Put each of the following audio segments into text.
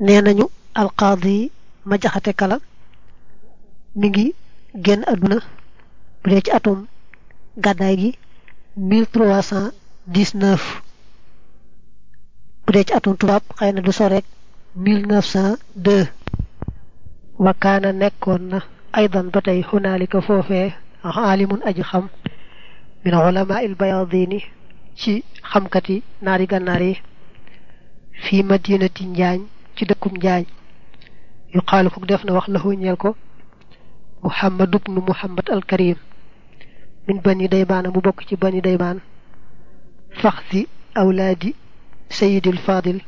nee nañu alqaadi ma jaxate kala. Mi ngi génn àdduna bu dee ci atum gàddaay gi mille trois cent dix-neuf. Bu dee ci atum tubaab xëy na du soreek mille neuf cent deux. Wakaana nekkoon na aydan ba tey xunaalika foofee aalimun aji xam min ulama il bayadini ci xamkati naari gànnaar yi fii madinati njaañ ci dëkkum njaañ yu xaalu ko def na wax la ñeel ko muhammad ibnu muhammad al karim min bani daymaan mu bokk ci bani daymaan faxsi awlaadi sayidil fadil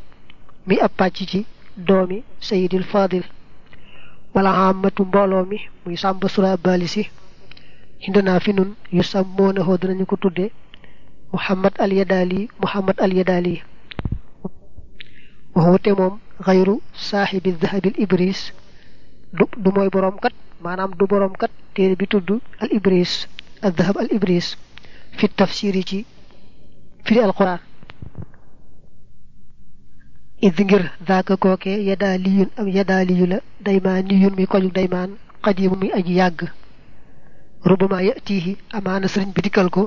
mi ab pàcc ci doomi sayidil fadil wala amatu mbooloo mi muy sàmba sura bali si hindana fi nun yu sàmmoonahoo dinañu ko tudde muhammad al yadaali muhammad al yadaali waxute moom xayru saaxibi dahabil ibris du du mooy boroom kat maanaam du boroom kat téere bi tudd al ibris al dahab al ibris fi tafsiri ci firi al quran id ngir daaka kooke yadaa liyun am yadaa liyu la daymaan niyun muy koju daymaan xadimu muy aji yàgg rubama yatihi amaana sëriñ bi dikkal ko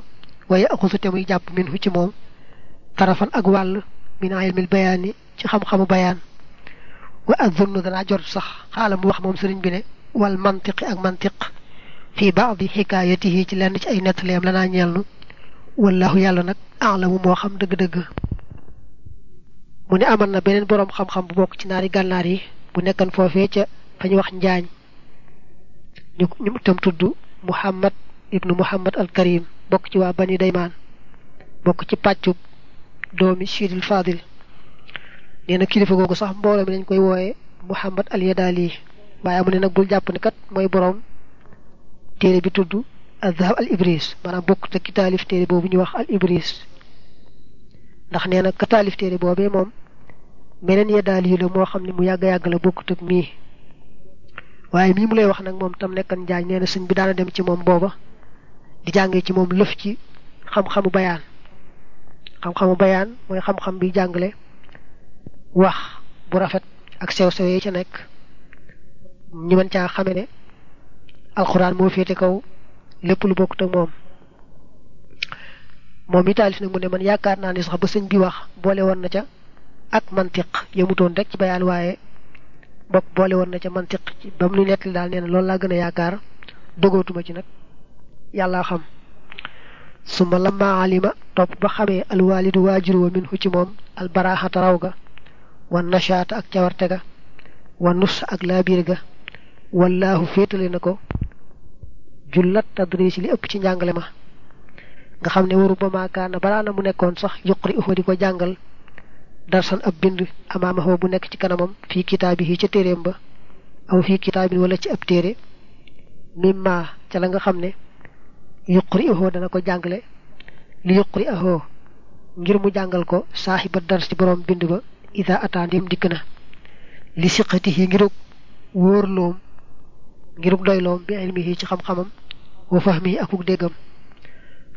waaye axusu te muy jàpp min hu ci moom tarafan ak wàll min ilmil bayaani ci xam-xamu bayaan wa azunnu danaa jot sax xaala mu wax moom sëriñ bi ne wal mantiqi ak mantiq fii baadi xikaayatihi ci lenn ci ay nettaleem lanaa ñeelnu wallahu yàlla nag alamu moo xam dëgg-dëgg mu ne amal na beneen boroom xam-xam bu bokk ci naari gànnaar yi bu nekkan foofee ca fa ñu wax njaañ ñu ñu itam tudd muhammad ibnu muhammad al karim bokk ci waa bani daymaan bokk ci pàccub doomi sidil fadil nee na kilifa googu sax mbooloo mi koy wooye muhammad al yadaali waaye mu ne nag bul jàpp ne kat mooy boroom téere bi tudd al zahab al ibris maanaam bokk te ki taalif téere boobu ñu wax al ibris ndax nee na ka taalif téere boobee moom meneen yadaali yu la moo xam ne mu yàgg-yàgg la bokkut ak mii. Waaye mii mu lay wax nag moom tam nekkan njaañ nee na sëñ bi daana dem ci moom booba di jàngee ci moom lëf ci xam-xamu bayaan. Xam-xamu bayaan mooy xam-xam bi wax bu rafet ak sew-sew yi ca nekk. Ñu mën caa xame ne alxuraan moo féete kaw lépp lu bokkut ak moom. Moom mi taalif nag mu man yaakaar naa ni sax ba sëñ bi wax boole woon na ca ak mantiq yemutoon rek ci bokk boole woon na ca mantiq ci ba mu nu nettali daal nee na loolu laa ci xam. Suma lamma alima topp ba xamee alwaalidu waajuru wa minhu ci moom ma nga xam ne waru ba maakaana balaa na mu nekkoon sax yuqri ufa di ko jàngal darsan ab bind amaama bu nekk ci kanamam fii kitaabi yi ca téeréem ba aw fii kitaabin wala ci ab téere mimma ca la nga xam ne yuqri uhu dana ko jàngale li yuqri uhu ngir mu jàngal ko saaxiba dars ci borom bind ba ida ataandim dikk na li siqati yi ngirug wóorloom ngirug doyloom bi ilmihi ci xam-xamam wa fahmi akuk déggam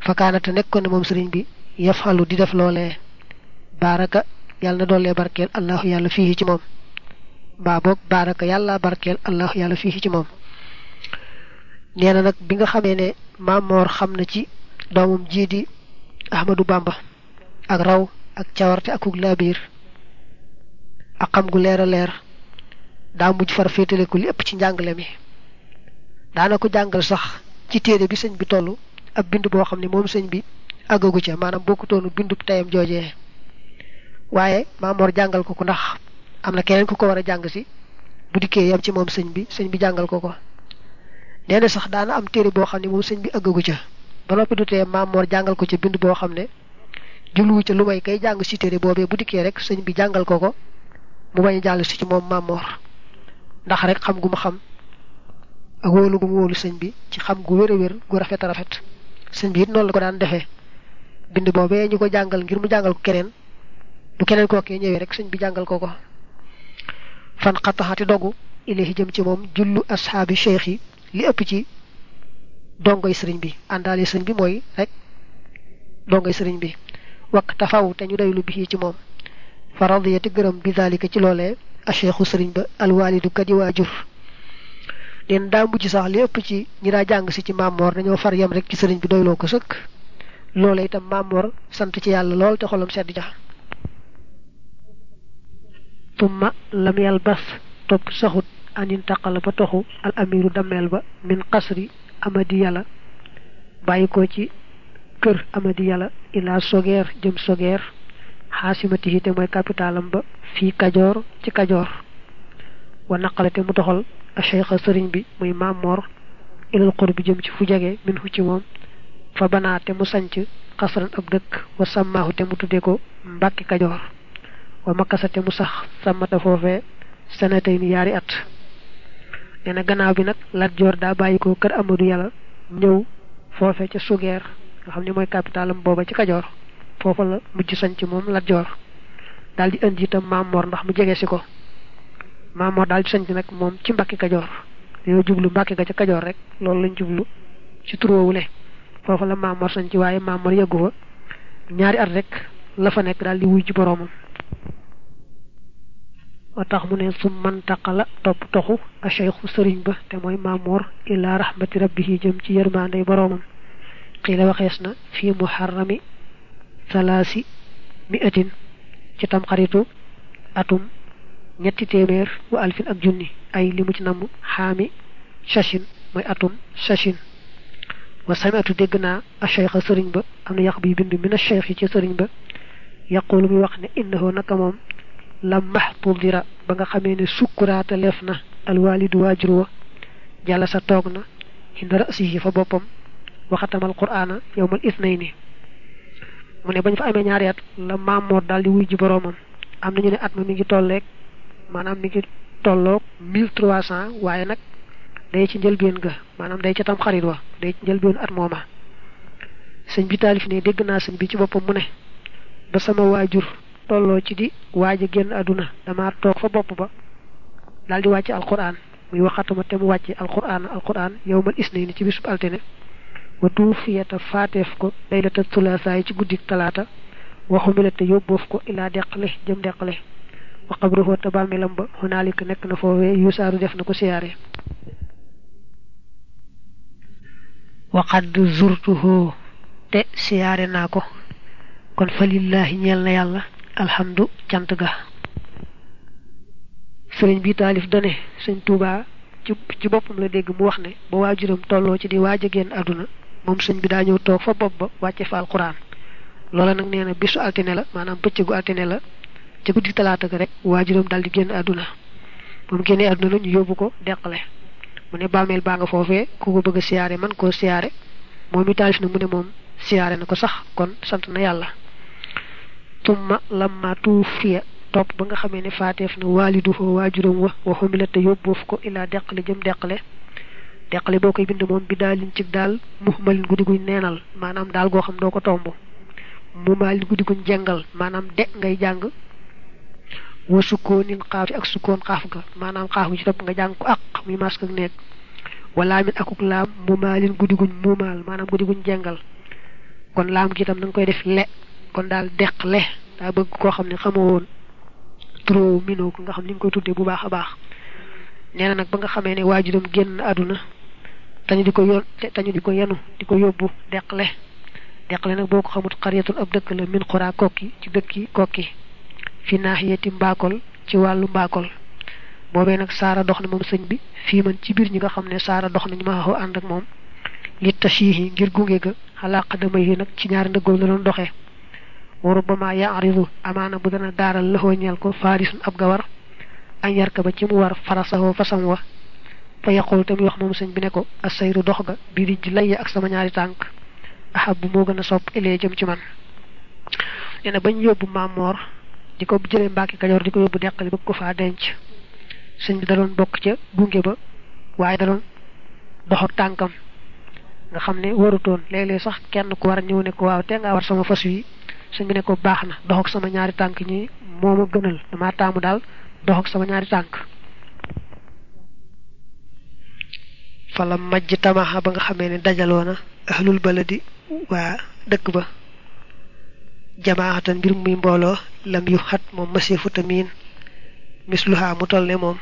fakaanate nekkoon ne moom sëriñ bi yafalu di def loolee baaraka yàlla na doollee barkeel allahu yàlla fii ci moom mbaa boog baaraka yàlla barkeel allahu yàlla fii ci moom nee na nag bi nga xamee ne maamoor xam na ci doomam jii di ahmadu bamba ak raw ak cawarte akuk laabiir ak xam gu leer a leer daa mujj far féetale ko li ëpp ci njàngale mi. Daana ko jàngal sax ci téere bi sëñ bi toll ab bind boo xam ne moom bi àggagu ca maanaam bokkutoonu bindu tayam joojee waaye maamoor jàngal ko ko ndax am na keneen ku ko war a jàng si bu dikkee yam ci moom sëñ bi sëñ bi jàngal ko ko. Nee na sax daana am téere boo xam ne moom bi àggagu ca ba noppi du tee maamoor jàngal ko ca bind boo xam ne jubluwu ca lu may kay jàng si téere boobee bu dikkee rek sëñ bi jàngal ko ko mu bañ jàll si ci moom maamoor ndax rek xam gu ma xam. Ak wóolu gu mu wóolu sëñ bi ci xam gu wér wér gu rafet rafet. Sëñ bi it la ko daan defee. Bind boobee ñu ko jàngal ngir mu jàngal ko keneen. Bu keneen kookee ñëwee rek sëñ bi jàngal ko ko. Fan xataxati dogu ilahi jëm ci moom jullu ashaabi li ëpp ci dongoy sëriñ bi. Àndaale sëriñ bi mooy rek dongoy sëriñ bi. Wakk tafaw te ñu doylu bi ci moom fa radiyati gërëm bi zalika ci loolee acheikhu sëriñ ba alwalidu kadi waajur. Den daa mujj sax li ëpp ci ñi daa jàng si ci mammoor dañoo far yam rek ci sëriñ bi doyloo ko sëkk. Loola itam mammoor sant ci yàlla lool te xolam sedd ja. Tumma lam yal bas topp saxut anin taqala ba toxu al amiru dameel ba min qasri amadi yàlla. Bàyyi ko ci kër amadi yàlla ila sogeer jëm sogeer xaasimatihi te mooy capitalam ba fii kajoor ci kajoor wa naqale te mu doxal a cheikha sëriñ bi muy mammoor ilal xur bi jëm ci fu jege min hu ci moom fa banaa te mu sanc xasran ab dëkk wa sàmmaahu te mu tudde ko mbàkki kajoor wa makkasa te mu sax sàmmata foofee sanatay ni yaari at nee na gannaaw bi nag Lat Joor daa bàyyi ko kër Amadou Yàlla ñëw foofe ca sugeer nga xam ne mooy capitalam booba ci kajoor foofa la mujj sanc moom daal di Maamoor ndax mu ko. Maamoor daal di sanc nag moom ci Mbàkke Kajoor. Dañoo jublu Mbàkke ga ca rek loolu lañ jublu ci la Maamoor sanc waaye Maamoor yeggu fa. Ñaari at rek la fa nekk daal di wuy ci boroomam. Wa tax mu ne topp toxu a ba te Maamoor ila rahmati rabbihi jëm ci yërmaandey boroomam. Xiila waxees fii muharrami salaasi mi atin ci tam xaritu atum ñetti téeméer wa alfin ak junni ay li mu ci namm xaami sachin mooy atum sachin wa samiatu dégg naa a cheikha sëriñ ba am na yàq bi bind min a cheikh yi ci sëriñ ba yaqulu muy wax ne innahu naka moom la maxtudira ba nga xamee ne sukkuraata leef na alwalidu waajur wa jàlla sa toog na inda rasihi fa boppam waxatamal qur'aana yowmal isnayni mu ne bañ fa amee ñaari at la maamoor daal di wuy ji boroomam. Am nañu ne at ma mi ngi tolleeg maanaam mi ngi tolloog mille trois cent waaye nag day ci njëlbeen ga maanaam day ca tam xarit wa day ci njëlbeen at mooma. Sëñ bi taalif ne dégg naa sëñ bi ci boppam mu ne ba sama waajur tolloo ci di waaj a génn àdduna dama toog fa bopp ba daal di wàcc alquran muy waxatuma te mu wàcce alquran alquran yowmal isnayni ci bisub altine deqale jëm deqale wa qabruhu te bàmmeelam ba hunaalika nekk na foofee yusaaru def na ko siyaare waqad zurtuhu te siyaare naa ko kon fa lillaahi ñeel na yàlla alhamdu cant ga sëriñ bi taalif dane sëñ Tuubaa ci boppam la dégg mu wax ne ba waajuram tolloo ci di waaj a génn àdduna moom sëñ bi daa ñëw toog fa bopp ba wàcce fa alquran loola nag nee na bisu altine la maanaam bëccëgu altine la. Ca guddi talaata ga rek waajuram daal di génn àdduna. Moom génnee àdduna la ñu yóbbu ko deqale. Mu ne bàmmeel baa nga foofee ku ko bëgg a siyaare man koo siyaare. Moom i taalif na mu ne moom siyaare na ko sax kon sant na yàlla. Tumma lamma tuufiya topp ba nga xamee ne faateef na waalidu foo waajuram wa waxumila te yóbboof ko ilaa deqale jëm deqale deqale boo koy bind moom bi daalin ci daal muhmalin guddi guñ neenal maanaam daal goo xam doo ko tomb. Mu maalin guddi guñ jengal maanaam de ngay jàng wa sukkoonin xaafi ak sukkoon xaaf ga maanaam xaaf gi ci topp nga jàng ko ak muy mask ak nekk wala min akuk laam mu maalin guddi guñ muumaal maanaam guddi guñ jengal. Kon laam gi itam da nga koy def le kon daal deq le daa bëgg koo xam ne xamoo woon turoo minoo ko nga xam ni nga koy tuddee bu baax a baax. Nee na nag ba nga xamee ne waajuram génn àdduna tañu di ko yoon tañu di ko yenu di ko yóbbu deqle deqle nag boo ko xamut xariyatun ab dëkk la min xuraa kokki ci dëkki kokki fi naaxiyati mbaakol ci wàllu mbaakol boobee nag saara dox na moom sëñ bi fii man ci biir ñi nga xam ne saara dox nañu ma xaw ànd ak moom. Li tashihi ngir gunge ga yi nag ci ñaari ndëggoom la doon doxee. Wa rubbama yaaridu amaana bu dana gaaral lëxoo ñeel ko faarisun ab gawar ba ci mu war farasawoo fasam wa fa yaqul muy wax moom sëñ bi ne ko asayru dox ga bii di ji layya ak sama ñaari tànk ahab bu moo gën a sopp ilee jëm ci man. Na bañ yóbbu maamoor di ko jëlee Mbàkke Kajoor di ko yóbbu deqali bëgg ko faa denc. Sëñ bi da doon bokk ca gunge ba waaye da doon dox ak tànkam. Nga xam ne warutoon léeg-léeg sax kenn ku war a ñëw ne ko waaw te nga war sama fas wi. Sëñ bi ne ko baax na dox ak sama ñaari tànk ñi moo ma gënal dama taamu daal dox ak sama ñaari tànk fala majj tamaxa ba nga xamee ne dajaloo ahlul baladi waa dëkk ba. Jamaaxatan mbir muy mbooloo lam yu xat moom masifu tamiin misluha mu toll ne moom.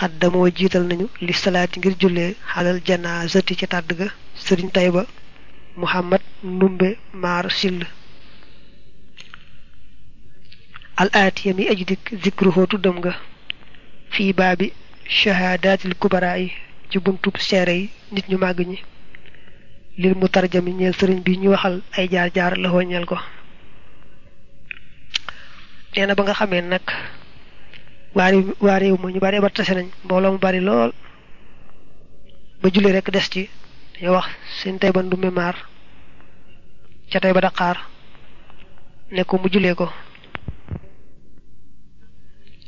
Xaddamoo jiital nañu li salaati ngir jullee xalal janaazati ca tàdd ga sëriñ tayba muhammad ndumbe maar sill. Al aatiya mi aji dikk zikruhoo tuddam nga fii baabi shahaadaatil kubaraa yi ci buntub seere nit ñu màgg ñi. Lil mu tarjami ñeel sëriñ bi ñu waxal ay jaar jaar la ñeel ko. Nee na ba nga xamee nag waa réew waa ma ñu bari ba tase nañ mu bari lool. Ba julli rek des ci dañoo wax seen tey ba ndumbe maar ca tey ba daqaar ne ko mu jullee ko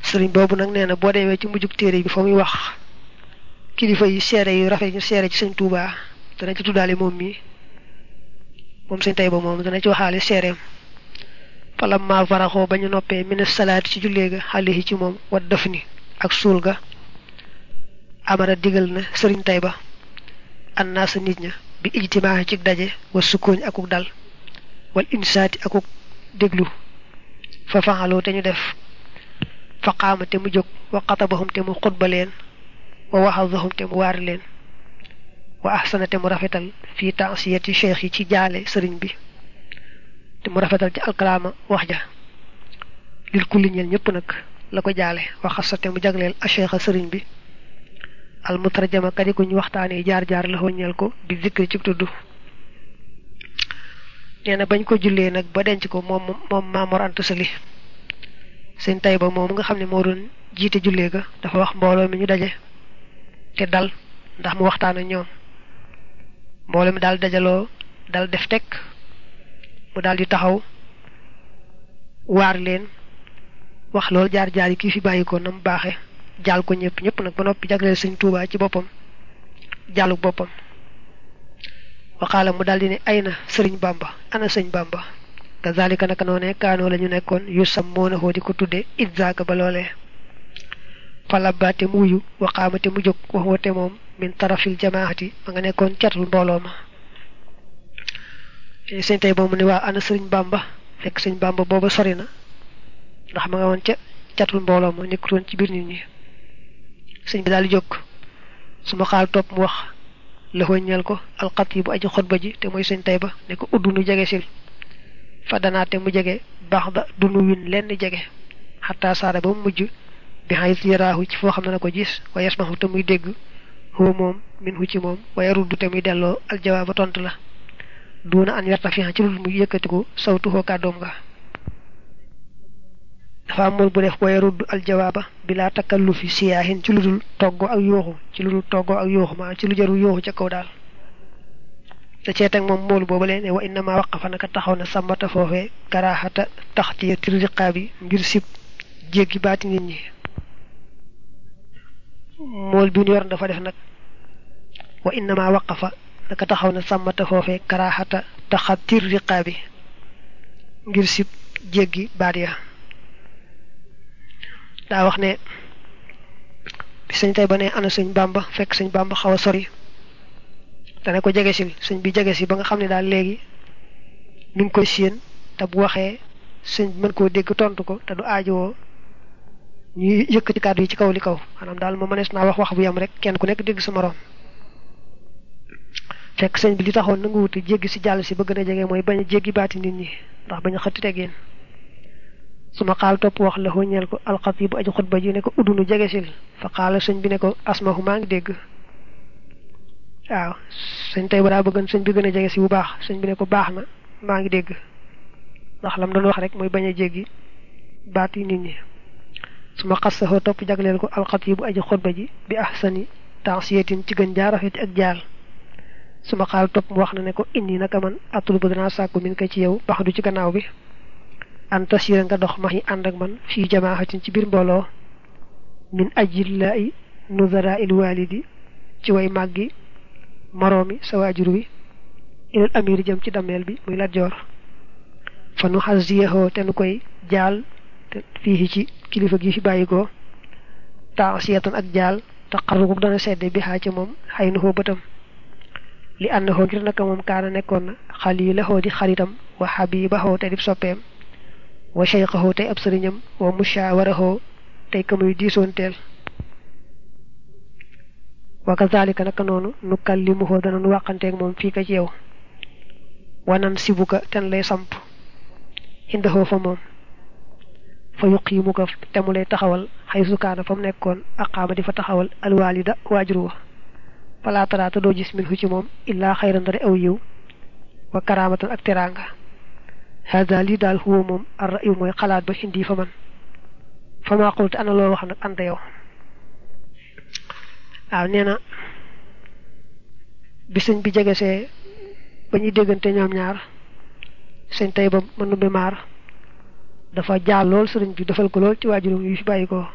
sëriñ boobu nag nee na boo demee ci mujjug téere bi fa muy wax kilifa yi seere yu rafet ñu seere ci sëñ Tuubaa dana ci tuddaale moom mii moom sëñ tey ba moom dana ci waxaale seereem. Falam ma faraxoo ba ñu noppee mina salaati ci jullee ga xale yi ci moom wat def ni ak suul ga amara digal na sëriñ tay ba an naa sa nit ña bi ijtimaa ci daje wa sukkooñ akuk dal wal insaati akuk déglu. Fa faxaloo te ñu def فقام تم جوك وقطبهم تم قطبلين ووهظهم تمو وارلين وأحسن تم رفتل في تعصية شيخي تجال سرين بي تم رفتل تي الكلام وحجة للكل نيل نيبنك لكو جالي وخاصة تم جغل الشيخ سرين بي المترجم كاري كوني وقتاني جار جار له نيلكو بذكر تكتدو نينا بانكو جلي نك بدنجكو مام مام مام مام مام مام مام مام مام مام مام مام مام مام مام مام seen tay ba moom nga xam ne moo doon jiite jullee ga dafa wax mbooloo mi ñu daje te dal ndax mu waxtaan ak ñoom. Mi daal dajaloo dal def tekk mu daal di taxaw waar leen wax loolu jaar jaar kii fi bàyyi ko na mu baaxe jaal ko ñëpp ñëpp nag ba noppi jagleel sëñ Tuubaa ci mu daal di ne ay na sëriñ Bàmba ana sëñ Bàmba kazalika naka noone kaanoo la ñu nekkoon yu sam moo na xoo di ko tudde idzaaka ba loolee falabaate mu wuyu waxaamate mu jóg wax wate moom min tarafil jamaati ma nga nekkoon catul mbooloo ma sëñ tey boobu ne waa ana sëriñ Bàmba fekk sëñ Bàmba booba sori na ndax ma nga woon ca catul mbooloo ma nekkutoon ci biir nit ñi sëñ bi daal di jóg su ma xaal topp mu wax la ñeel ko alxat bu aji xutba ji te mooy sëñ tey ba ne ko uddu nu fa danaate mu jege baax da dunu win lenn jege. Xataa saara ba mu mujj bi xayit yaraahu ci foo xam ne na ko gis wa yasmahu te muy huwa moom min hu ci moom wa yaruddu te muy delloo aljawaaba tontu la. Duuna an yarta fi ci lu muy yëkkatiku sawtu hoo kàddoom nga dafa amul bu def wa yaruddu aljawaaba bilaa takallufi siyaahin ci toggo ak yooxu ci toggo ak yooxu maa ci lu jaru yooxu ca kaw daal te cee teg moom moolu booba leen wa innama waqafa naka taxaw na sàmmata foofee karaxata tax ci tirriqaa bi ngir sib jéggi baati nit ñi mool bi ñu yor dafa def nag wa innama waqafa naka taxaw na sàmmata foofee karaxata taxa tirriqaa bi ngir sib jéggi baat ya daa wax ne bi sëñ tey ba ana sëñ bàmba fekk sëñ bàmba xaw sori dana ko jege sil sëñ bi jege si ba nga xam ne daal léegi mi ngi koy séen te bu waxee sëñ bi mën koo dégg tontu ko te du aajowoo ñuy yëkkati kàddu yi ci kaw li kaw. Maanaam daal ma mënees naa wax wax bu yam rek kenn ku nekk dégg sa morom fekk sëñ bi li taxoon nangu wuti jéggi si jàll si ba gën a jege mooy jéggi baati nit ñi ndax bañ a xëtti teggeen su ma xaal topp wax la ñeel ko alxatibu aji xutba ji ne ko uddunu jege sil. Fa xaala sëñ bi ne ko asmahu maa ngi dégg waaw. Sëñ tey ba daa bëggoon sëñ bi gën a jege si bu baax. Sëñ bi ne ko baax na maa ngi dégg. Ndax lam doon wax rek mooy bañ a jéggi baat yi nit ñi. Su ma xas saxoo topp jagleel ko alxatibu aji xutba ji bi ahsani tansiyatin ci gën jaar rafet ak jaal. Su ma xaal topp mu wax na ne ko indi naka man atul ba danaa sàkku min ko ci yow bax du ci gannaaw bi. An tasira nga dox max yi ànd ak man fii jamaaxatin ci biir mbooloo. Min nuzara il walidi ci way màggi moroomi sa waajur wi. Ilal amir jëm ci dameel bi muy Lat Joor. Fa nu xasiyahoo te nu koy jaal te fii ci kilifa gi fi bàyyikoo. Taasiyatan ak jaal dana sedde bi xaa li xoo ngir naka moom kaana nekkoon na di xaritam wa xabibahoo te di soppeem wa shaykhahu tey ab sëriñam wa mushawarahu tey ka muy diisoonteel wa kazalika naka noonu nu kallimuhu dana nu wàqanteeg moom fii ka ci yow wanan sibuka ten lay samp indahoo fa moom fa yuqiimuka te mu lay taxawal xay sukaana fa mu nekkoon aqaama di fa taxawal alwaalida waajur wa falaa taraata doo gis min hu ci moom illaa xayran dara aw yiw wa karaamatan ak teraanga hada lii daal huwa moom ar ra'yu mooy xalaat ba indi fa man fa maa qultu ana loo wax nag anta yow waaw nee na. Bi sëñ bi jegesee ba ñuy déggante ñoom ñaar sëñ tey ba mën numbi maar dafa jaal lool sëriñ bi defal ko lool ci waajurum yu fi bàyyi ko.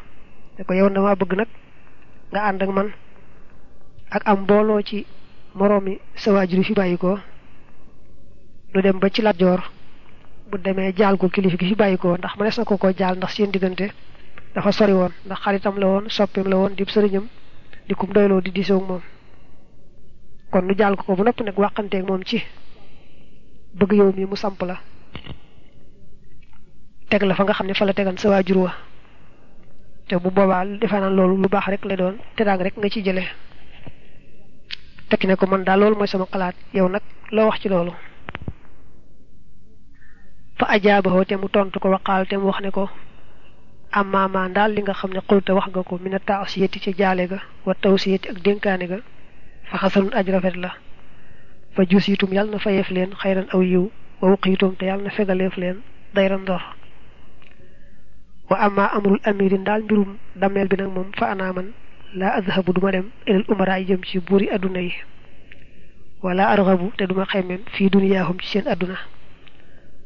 Ko yow dama bëgg nag nga ànd ak man ak am mbooloo ci moroomi sa waajur yu fi bàyyi ko. Dem ba ci Lat Joor bu demee jaal ko kilifa gi fi bàyyi ko ndax mënees na ko ko jaal ndax seen diggante dafa sori woon ndax xaritam la woon soppeem la woon di sëriñam di kum doyloo di ak moom. Kon nu jaal ko ko bu noppi nag waxanteeg moom ci bëgg yow mi mu samp la. Teg la fa nga xam ne fa la tegan sa waajur wa. Te bu boobaa defe naa loolu lu baax rek la doon te daang rek nga ci jëlee tekki ne ko man daal loolu mooy sama xalaat yow nag loo wax ci fa ajaabahu te mu tontu ko waqaal te mu wax ne ko amaamaa daal li nga xam ne xulta wax nga ko mina taasiyati ci jaale ga wa tawsiyati ak dénkaane ga fa xasanun aj rafet la. Fa jusiitum yàlla na fayeef leen xayran aw yiw wa wuqiitum te yàlla na fegaleef leen dayran ndor wa amma amrul amirin daal mbirum dammeel bi nag moom fa anaaman laa adhabu duma dem ilal umara yi jëm ci buuri adduna yi. Wala argabu te duma xemmem fii duniyaahum ci seen adduna.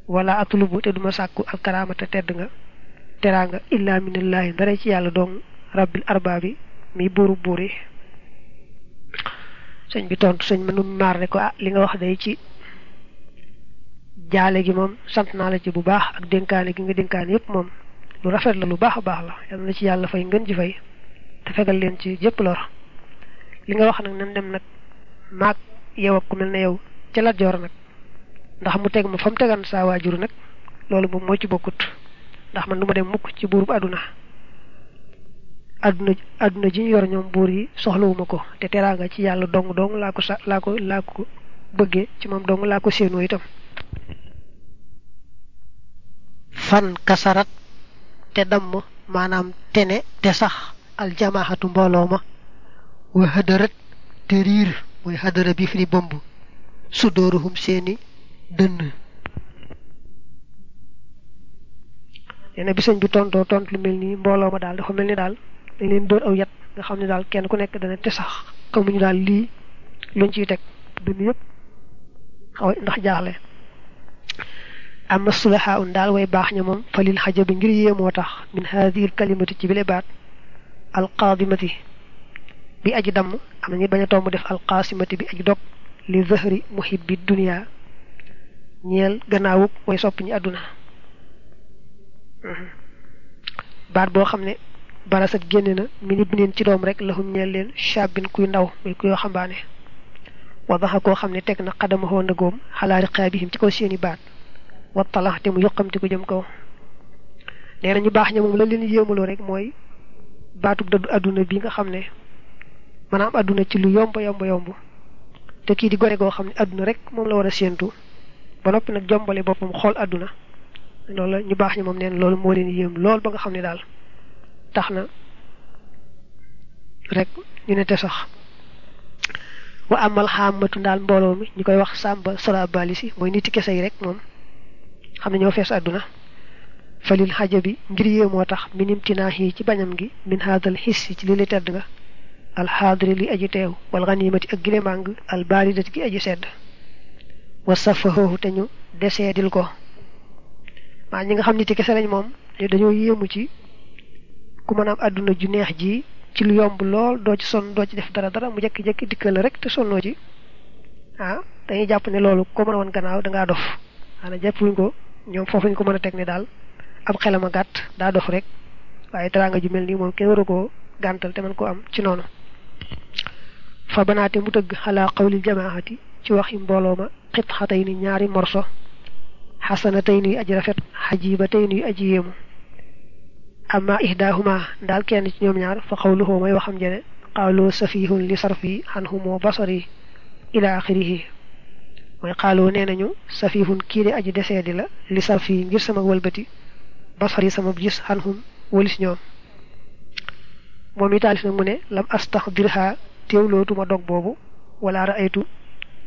Wala atlubu te duma sàkku alkaraamata tedd nga teraanga illa minallaahi ndare ci yàlla dong rabbil arbaabi mi buuru buur yi sëñ bi tontu sëñ ma nu maar ne ko ah li nga wax day ci jaale gi moom sant naa la ci bu baax ak dénkaane gi nga dénkaane yépp moom. Lu rafet la lu baax baax la. Yal na ci yàlla fay ngën ji fay te fegal leen ci jëpp lor. Li nga wax nag nan dem nag maag yow ak ku mel ne yow ca Lat Joor nag. Ndax mu teg mu tegan saa waajur nag loolu moom moo ci bokkut ndax man du ma dem mukk ci buurub àdduna àdduna àdduna ji yor ñoom buur yi soxlawuma ko. Te teraanga ci yàlla dong dong laa ko laa ko laa ko bëggee. Ci moom dong laa ko séenoo itam. Fan kasarat te damm maanaam tene te sax aljamaahatu mbooloo ma. Wa hadarat te riir mooy hadara bi fi di bomb seeni dënn neena bi sëñ bi tontoo tont lu mel nii mbooloo ma daal dafa mel ni daal dañ leen dóor aw yat nga xam ne daal kenn ku nekk dana te sax xamuñu daal lii luñ ciy teg dënn yëpp. Xaw ndax jaaxle. Amma sulaha un daal way baax ña moom falil xajabi ngir yéemoo tax min haadihi kalimati ci bile baat alqaadimati bi aji damm am nañu bañ a tomb def alqaasimati bi aji dog li zahri muhibbi dunia ñeel gannaawug way sopp ñi àdduna baat boo xam ne barasat génne na min ibnin ci doom rek lahum ñeel leen shaabin kuy ndaw muy kuy xambaane wadaxa koo xam ne teg na xadamahoo ndëgoom xalaa riqaabihim ci kaw seeni baat. Wattalax te mu yoqamti ko jëm kaw. Nee na ñu baax ña moom la leen yéemaloo rek mooy baatub dëddu àdduna bi nga xam ne maanaam àdduna ci lu yomb yomb yomb. Te kii di gore goo xam ne àdduna rek moom la war a séentu. Ba noppi nag jombale boppam xool àdduna loolu la ñu baax ñi moom neen loolu moo leen yéem lool ba nga xam ne daal tax na rek ñu ne te sax wa amal xaamatu daal mbooloo mi ñu koy wax sàmba sola bali si mooy niti kese yi rek moom xam ne ñoo fees àdduna falil xaja bi ngir yéemoo tax minim tinaax yi ci bañam gi min haadal xis ci li li tedd nga alxaadiri li aji teew wal ganimati ak gile màng al baridati gi aji sedd wa safahoohu te ñu deseedil ko maa ñi nga xam niti kese lañ moom dañoo yéemu ci ku mën am ju neex ji ci lu yomb lool doo ci sonn doo ci def dara dara mu jekki-jekki dikkal la rek te sonnoo ci. Ah dañuy jàpp ne loolu ko mën a woon gannaaw dangaa dof. Xanaa jàppuñ ko ñoom foofu ñu ko mën a teg ne daal ab xelam a gàtt daa dof rek. Waaye teraanga ju mel nii moom kenn waru koo te mën koo am ci noonu. Fa banaate mu tëgg xalaa xawlil jamaahati ci waxi mbooloo ma ñaari morso xasanatay nuy aji rafet xajibatay nuy aji yéemu amma ihdahuma daal kenn ci ñoom ñaar fa xawluhu may waxam jene qaalu safihun li sarfi anhumo basari ila axirihi mooy xaaloo nee nañu safihun kii de aji desee di la li sarfi ngir sama wëlbati basari sama gis anhum walis ñoom moom i taalif nag mu ne lam astaxdirha teewlootuma dog boobu wala raaytu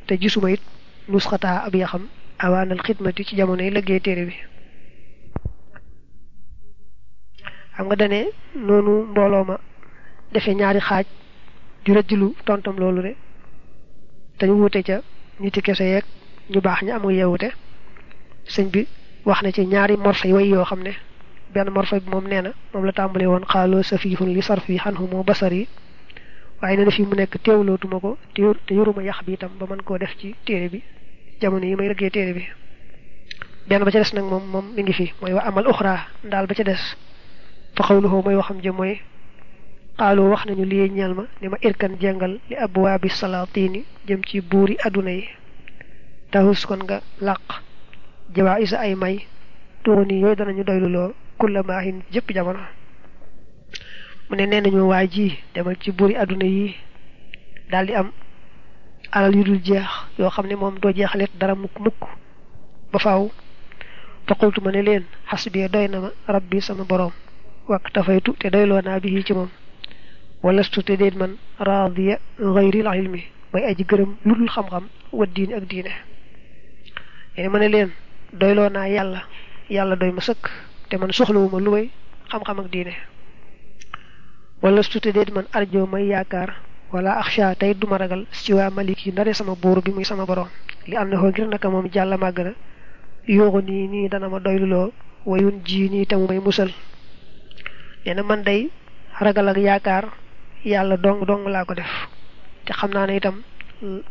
te gisuma it nusxataa ab yaxam awaanal xidmati ci jamono yi lëggee téere bi xam nga dane noonu mbooloo ma defee ñaari xaaj di rëjjlu tontam loolu de te ñu wute ca ñiti kese yeeg ñu baax ñu amul yeewute sëñ bi wax na ci ñaari morfa yi way yoo xam ne benn morfa bi moom nee na moom la tàmbale woon xaaloo safihun li sarfi xanhu moo basar yi waaye nee na fii mu nekk teewlootuma ko te yoruma yax bi itam ba mën koo def ci téere bi jamono yi may rëggee téere bi. Benn ba ca des nag moom moom mi ngi fi mooy wa amal uxra ndaal ba ca des. Fa xawluhu mooy waxam jëm mooy xaaloo wax nañu lii ñeel ma ni irkan jàngal li abwaabi salaatini jëm ci buuri adduna yi. Taxus kon nga làq jawaa isa ay may tuuni yooyu danañu doylu loo kulla maahin jëpp jamono. Mu ne nee nañu waa ji demal ci buuri adduna yi daal di am alal yu dul jeex yoo xam ne moom doo jeexalet dara mukk mukk ba faaw fa qultu ma leen xasbi doy na ma rabbi sama boroom wak tafaytu te doyloo naa bi ci moom walastu te déet man raadiya gayril ilmi may aji gërëm lu dul xam-xam wa diine ak diine yéen ma leen doyloo yàlla yàlla doy ma sëkk te man soxlawuma lu may xam-xam ak diine walastu te déet man arjo may yaakaar wala axsha tey duma ragal. Ci waa malik yi ndare sama buur bi muy sama borom. Li am na ko ngir naka moom jàlla màgg na. Yooxu nii nii dana ma doyluloo wayun ji nii te mu may musal. Na man day ragal ak yaakaar yàlla dong dong laa ko def. Te xam naa ne itam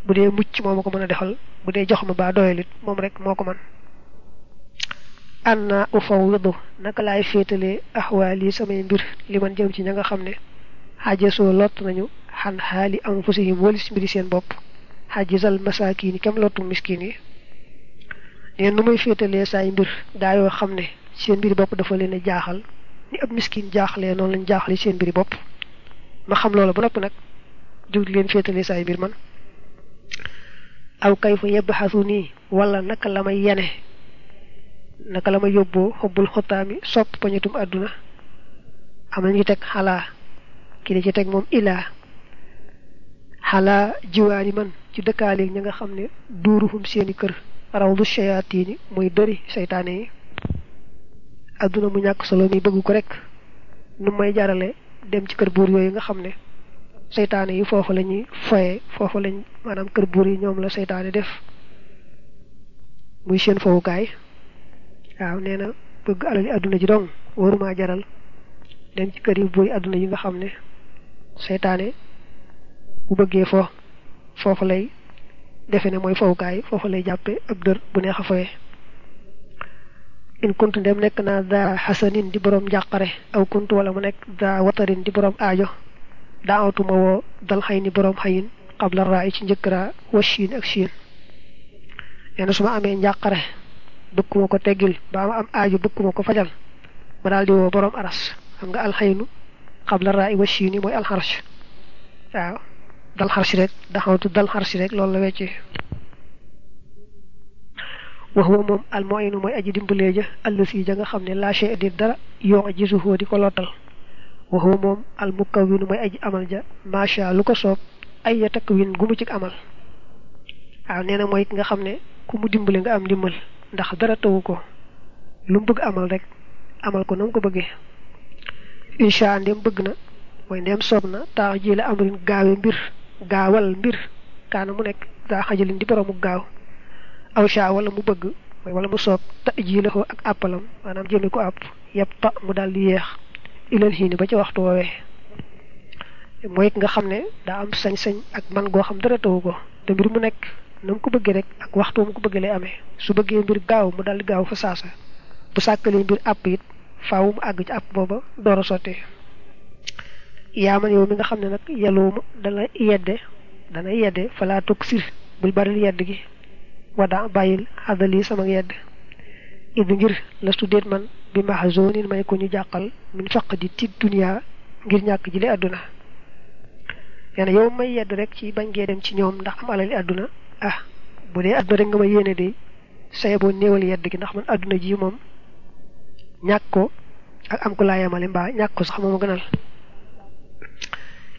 bu dee mucc moo ma ko mën a defal bu dee jox ma baa doyalit moom rek moo ko man. Anna ufawwidu naka laay féetalee axwaali samay mbir li man jëm ci nga xam ne xaajasoo lott nañu xan xaali anfusihim walis mbiri seen bopp. Xajisal masaakiin kem lottu miskin yi? Neen nu muy féetalee saay mbir? Gaa yoo xam ne seen mbiri bopp dafa jaaxal. Ni ab miskin jaaxlee noonu lañ jaaxale seen mbiri bopp. Ma xam loolu ba noppi nag jóg leen féetalee saay mbir man. Aw kay fa yebbaxasu nii wala naka la may yene? Naka la ma yóbboo xobbul sopp pañatum àdduna? Am nañu teg xalaa ki ci moom ilaa xalaa jiwaani man ci dëkkaaleeg ña nga xam ne duuruhum seeni kër. Raw du shayaatiini muy dëri seytaane yi. Àdduna mu ñàkk solo mi bëgg ko rek. Nu may jarale dem ci kër buur yooyu nga xam ne seytaane yi foofu la ñuy foye foofu lañ maanaam kër buur yi ñoom la seytaane def. Muy seen fowukaay. Waaw nee na bëgg alali àdduna ji dong waruma jaral dem ci kër yi buur yi àdduna yi nga bu bëggee fo foofu lay defe ne mooy fowukaay foofu lay jàppe ab dër bu neex a in kuntu ndem nekk naa daa xasanin di boroom njàqare aw kuntu wala mu nekk daa watarin di boroom aajo daawatuma woo dal xay ni boroom xayin xabla raa yi ci njëkk raa wa chiin ak chiin nee na su ma amee ko teggil ba am aajo bëgguma ko fajal ma daal di woo boroom aras xam nga alxaynu xabla raa yi wa chiin yi mooy alxarsh waaw dal xarsi rek daxawtu dal xarsi rek loolu la wecce wax wa moom almoynu mooy aji dimbalee ja allasi ja nga xam ne shay di dara yoo a gisuhoo di ko lottal wa moom almukawinu mooy aji amal ja macha lu ko soob ay ya takk win gu mu ci amal waaw nee na mooy nga xam ne ku mu dimbale nga am dimbal ndax dara tawu lu bëgg amal rek amal ko na mu ko bëggee incha ndem bëgg na mooy ndem soob na taax ji la amrin gaawe mbir gaawal mbir kaana mu nekk daa xajalin di boroomu gaaw. Aw sha wala mu bëgg mooy wala mu soob ta ji la ko ak àppalam maanaam jëme ko àpp yëpp ta mu daal di yeex. Ilal xiini ba ci waxtu woowee. Mooy nga xam ne daa am sañ-sañ ak man goo xam dara tawu ko te mbir mu nekk ko bëggee rek ak waxtu mu ko bëggee lay amee. Su bëggee mbir gaaw mu daal di gaaw fa saasa. Bu sàkkalee mbir àpp it faaw mu àgg ci àpp booba door a yaa man yow mi nga xam ne nag yàlluwuma dana yedde dana yedde falaa toog sir bul baril yedd gi. Wada bàyyil xadali sama yedd idu ngir lastu déet man bi mahzonin may ko ñu jàqal min faq di ti dunia ngir ñàkk jile àdduna. Nee na yow may yedd rek ci bañ gee dem ci ndax am alali àdduna ah bu dee àdduna rek nga ma yéene de saye boo néewal yedd gi ndax man àdduna ji moom ñàkk ko ak am ko ko sax gënal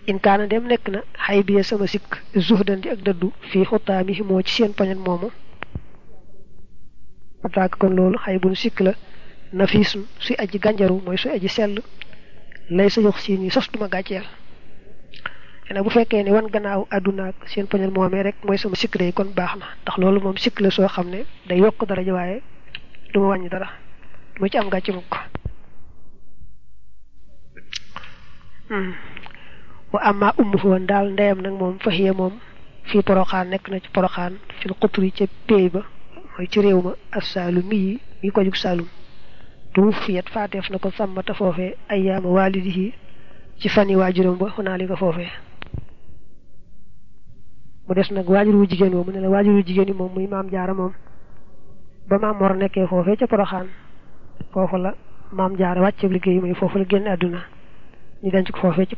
in kaana dem nekk na xay biye sama sikk zuhdan di ak dëddu fii xutaami moo ci seen poñet moomu. Ataak kon loolu xay sikk la nafiisun suy aji gànjaru mooy suy aji sell. Lay sa jox siin yi sos duma gàcceel. Ene bu fekkee ne wan gannaaw àdduna ak seen moomee rek mooy sama sikk day kon baax na. Ndax loolu moom sikk la soo xam ne day yokk dara ji waaye du ma wàññi dara. Mu ci am wa amma ummuhu daal ndeyam nag moom faxiya moom fii poroxaan nekk na ci poroxaan fil xutri ca péey ba mooy ci assaalumi yi mi ko jug saalum. Du fiyat faateef na ko sàmmata foofee ayyaama waalidihi ci fani waajuram ba xunaali ko foofee mu des nag waajur wu mu ne la yi moom muy maam jaara moom ba maam mor nekkee foofee ca poroxaan foofu la maam jaara liggéey muy foofu la génn àdduna ñu denc ko foofee ci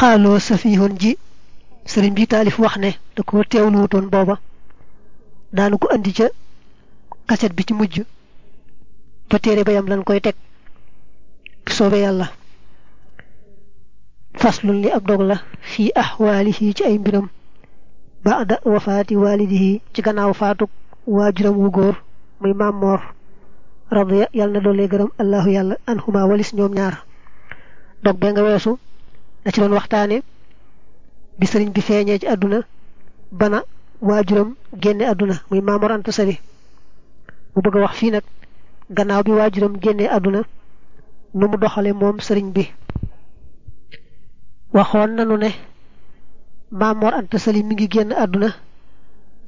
xaaloo safihun ji. Sëriñ bi taalif wax ne da ko teewlu wutoon booba. Daanu ko andi ca kaset bi ci mujj. Ba téere bayam lan koy teg. Soobe yàlla. Faslun li ab dog fii ahwaalihi ci ay mbiram. Baada wafaati waalidihi ci gannaaw faatuk waajuram wu góor muy maam moor. Radiya yàlla na doole gërëm allahu yàlla anhuma walis ñoom ñaar. Dog be nga weesu da ci doon waxtaane bi sëriñ bi feeñee ci àdduna bana waajuram génne àdduna muy Maamor Anta Sali mu bëgg wax fii nag gannaaw bi waajuram génne àdduna nu mu doxale moom sëriñ bi. Waxoon nanu ne Maamor Anta Sali mi ngi génn àdduna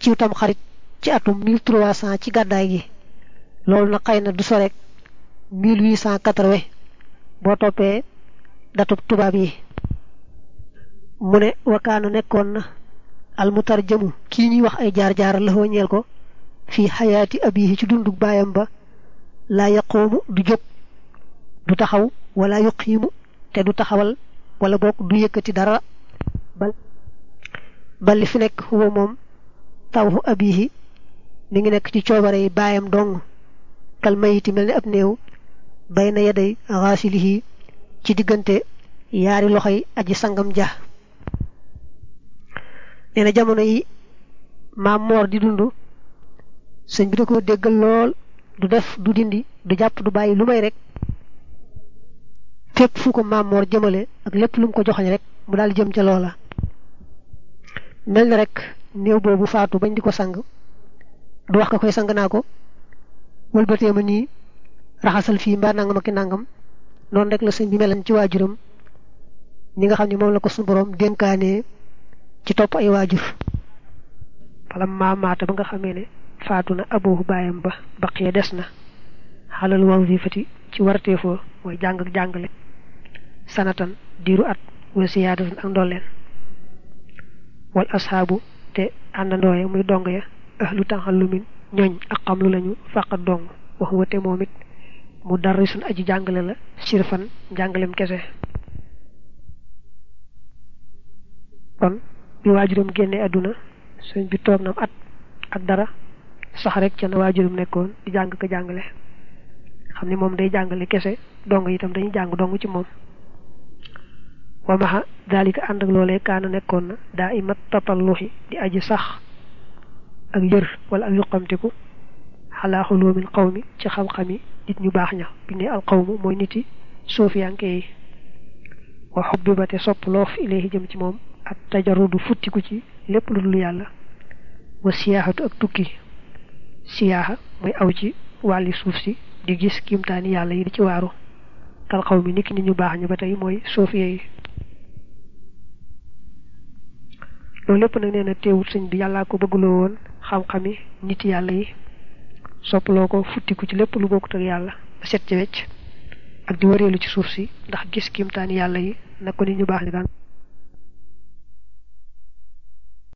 ci tam xarit ci atum 1300 ci gàddaay gi. Loolu na xëy na du sorek 1880 boo toppee datub tubaab yi mu ne wakaana nekkoon na almutarjamu kii ñuy wax ay jaar-jaar la ñeel ko fii xayaati abihi ci dundug baayam ba laa yaqoomu du jóg du taxaw wala yuqiimu te du taxawal wala boog du yëkkati dara bal bal li fi nekk huwa moom tawhu abihi mi ngi nekk ci coobare yi baayam dong kal mayiti mel ni ab néew bay na yaday xaasilihi ci diggante yaari loxoy aji sangam ja nee na jamono yi maam moor di dund sëñ bi da ko déggal lool du def du dindi du jàpp du bàyyi lu rek. Fépp fu ko maam moor jëmale ak lépp lu ko joxañ rek mu daal jëm ca loola. Mel na rek néew boobu faatu bañ di ko sang du wax ka koy sang naa ko wëlbatee ma nii raxasal fii mbaa nangam ak nangam noonu rek la sëñ bi melan ci waajuram ñi nga xam ne moom la ko suñu borom dénkaanee ci topp ay waajur. Wala maamaata ba nga xamee ne faatu na aboohu baayam ba baqiya des na. Xalal wazifati ci warteefoo mooy jàng ak jàngale. Sanatan diiru at wa siyaadatan ak ndolleen. Wal ashaabu te àndandooye muy dong ya ahlu taxallumin ñooñ ak xam lu lañu fàqat dong wax wate moom mu aji jàngale la sirfan njàngalem kese. Kon bi waajuram génne àdduna sëñ bi toog nam at ak dara. Sax rek ca na waajuram nekkoon di jàng ko jàngale. Xam ne moom day jàngale kese. Dong itam dañuy jàng dong ci moom. Wa maxa daalika ànd ak loolee kaana nekkoon na daa imat tatalluxi di aji sax ak yër wala ak yuqamtiku xalaa xuloomin xawmi ci xam-xami nit ñu baax ña. Bi ne al xawmu mooy nit yi suufiyanke yi. Wa xubbi ba te sopp loof ilayhi jëm ci moom ak tajarudu futtiku ci lépp lu dul yàlla. Wa siyaaxatu ak tukki. Siyaaxa mooy aw ci wàlli suuf si di gis kiimtaani yàlla yi di ci waaru. Kal xaw mi niki nit ñu baax ña ba tey mooy yi. Loolu lépp nag nee na teewut sëñ bi yàllaa ko bëggloo woon xam-xami nit yàlla yi. Soppaloo ko ci lépp lu bokkut ak yàlla. Set ci wecc. Ak di wareelu ci suuf si ndax gis kiimtaani yàlla yi ñu baax ñi daan